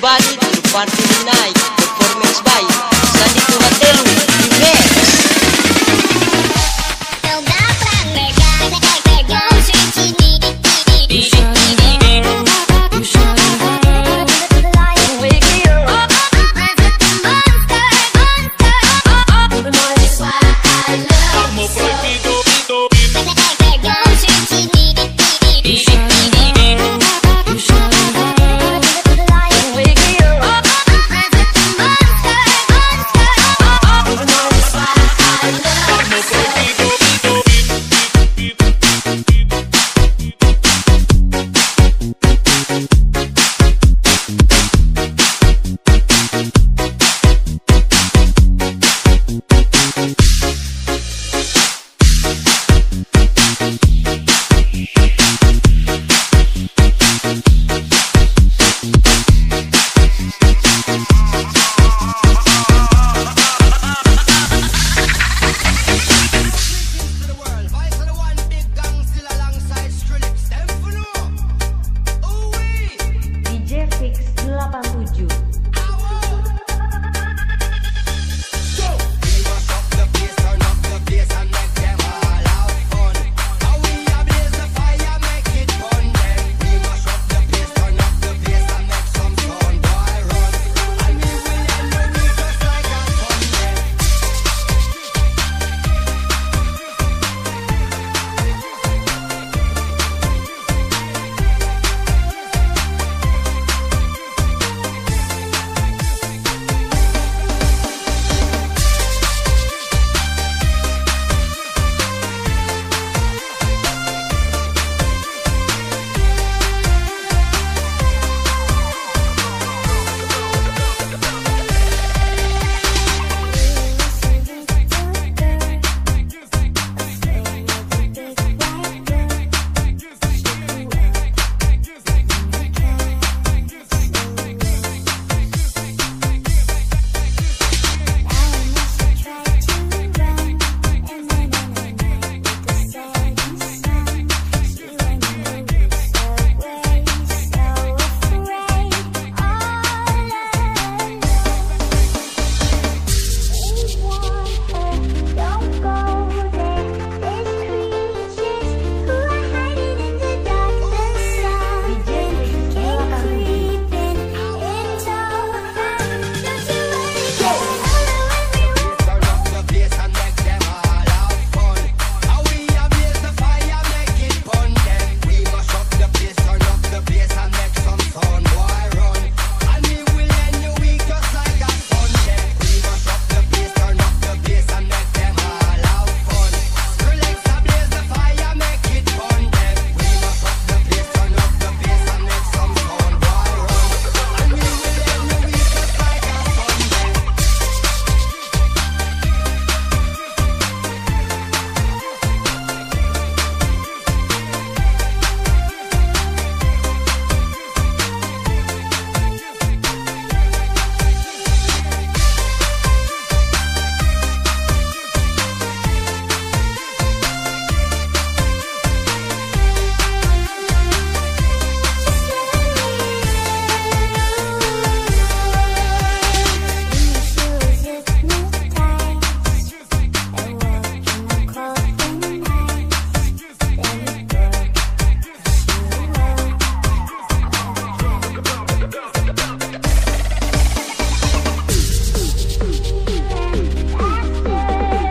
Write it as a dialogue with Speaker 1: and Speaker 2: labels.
Speaker 1: body to the bottom.